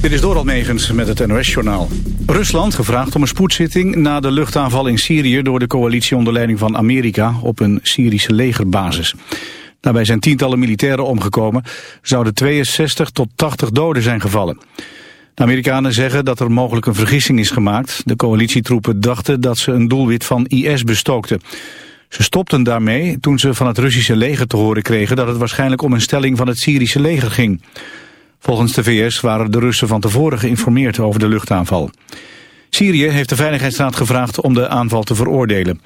Dit is Doral Megens met het NOS-journaal. Rusland gevraagd om een spoedzitting na de luchtaanval in Syrië... door de coalitie onder leiding van Amerika op een Syrische legerbasis. Daarbij zijn tientallen militairen omgekomen. Zouden 62 tot 80 doden zijn gevallen. De Amerikanen zeggen dat er mogelijk een vergissing is gemaakt. De coalitietroepen dachten dat ze een doelwit van IS bestookten. Ze stopten daarmee toen ze van het Russische leger te horen kregen... dat het waarschijnlijk om een stelling van het Syrische leger ging. Volgens de VS waren de Russen van tevoren geïnformeerd over de luchtaanval. Syrië heeft de Veiligheidsraad gevraagd om de aanval te veroordelen.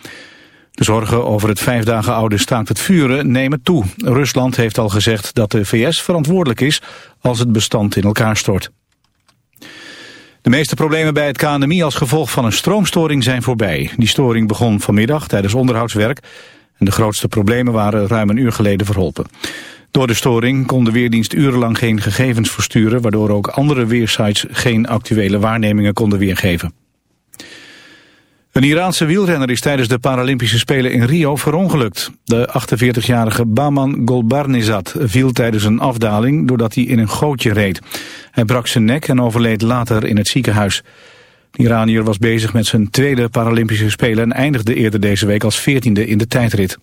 De zorgen over het vijf dagen oude staakt het vuren nemen toe. Rusland heeft al gezegd dat de VS verantwoordelijk is als het bestand in elkaar stort. De meeste problemen bij het KNMI als gevolg van een stroomstoring zijn voorbij. Die storing begon vanmiddag tijdens onderhoudswerk en de grootste problemen waren ruim een uur geleden verholpen. Door de storing kon de Weerdienst urenlang geen gegevens versturen... waardoor ook andere weersites geen actuele waarnemingen konden weergeven. Een Iraanse wielrenner is tijdens de Paralympische Spelen in Rio verongelukt. De 48-jarige Baman Golbarnizad viel tijdens een afdaling doordat hij in een gootje reed. Hij brak zijn nek en overleed later in het ziekenhuis. De Iranier was bezig met zijn tweede Paralympische Spelen en eindigde eerder deze week als 14e in de tijdrit.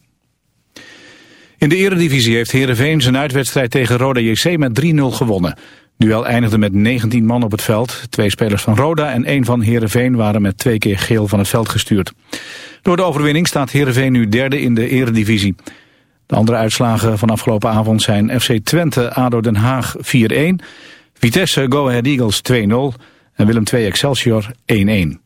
In de eredivisie heeft Heerenveen zijn uitwedstrijd tegen Roda JC met 3-0 gewonnen. Duel eindigde met 19 man op het veld. Twee spelers van Roda en één van Heerenveen waren met twee keer geel van het veld gestuurd. Door de overwinning staat Heerenveen nu derde in de eredivisie. De andere uitslagen van afgelopen avond zijn FC Twente, ADO Den Haag 4-1... Vitesse Go Ahead Eagles 2-0 en Willem II Excelsior 1-1.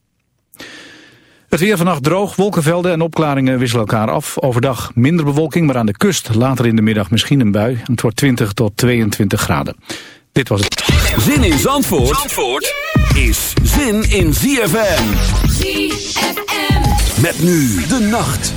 Het weer vannacht droog, wolkenvelden en opklaringen wisselen elkaar af. Overdag minder bewolking, maar aan de kust later in de middag misschien een bui. Het wordt 20 tot 22 graden. Dit was het. Zin in Zandvoort, Zandvoort is zin in ZFM. ZFM. Met nu de nacht.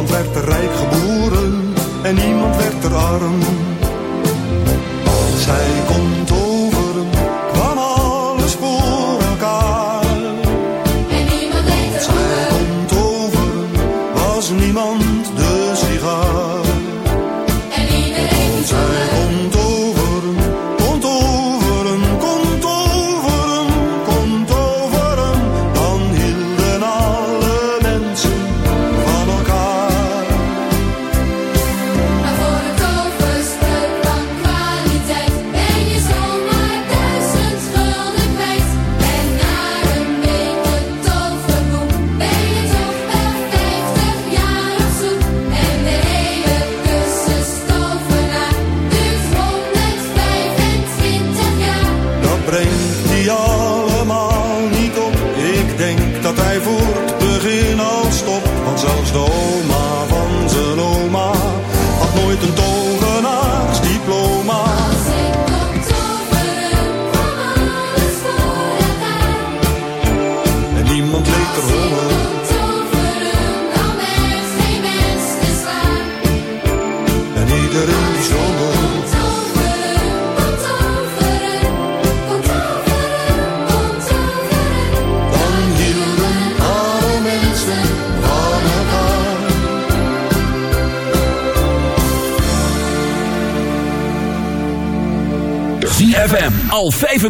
Al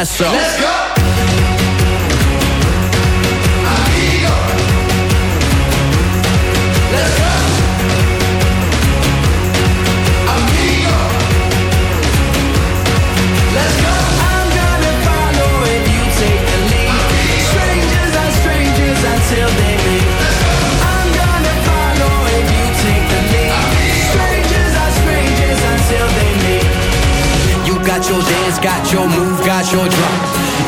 Vanessa. Let's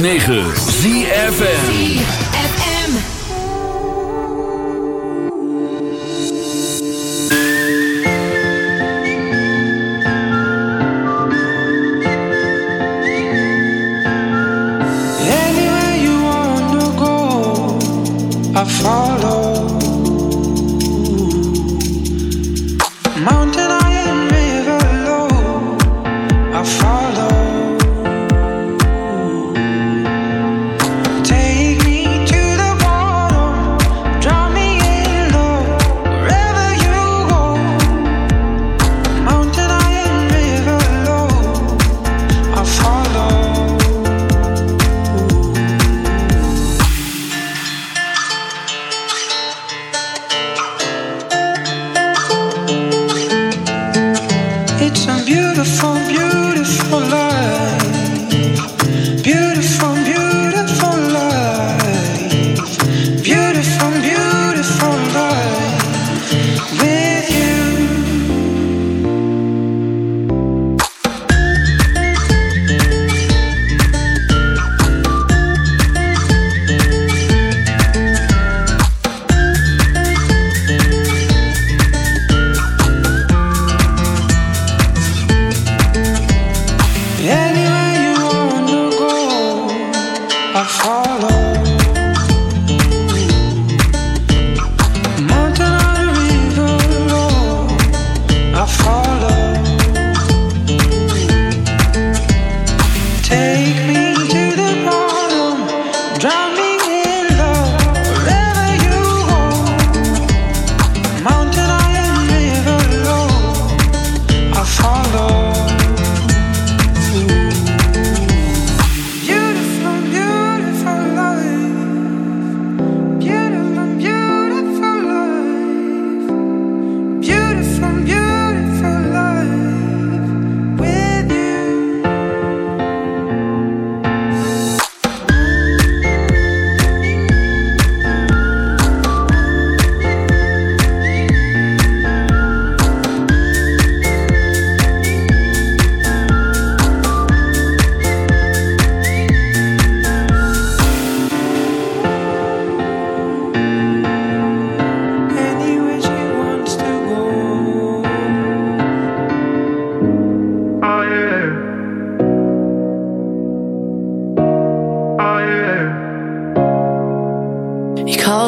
106.9 ZFN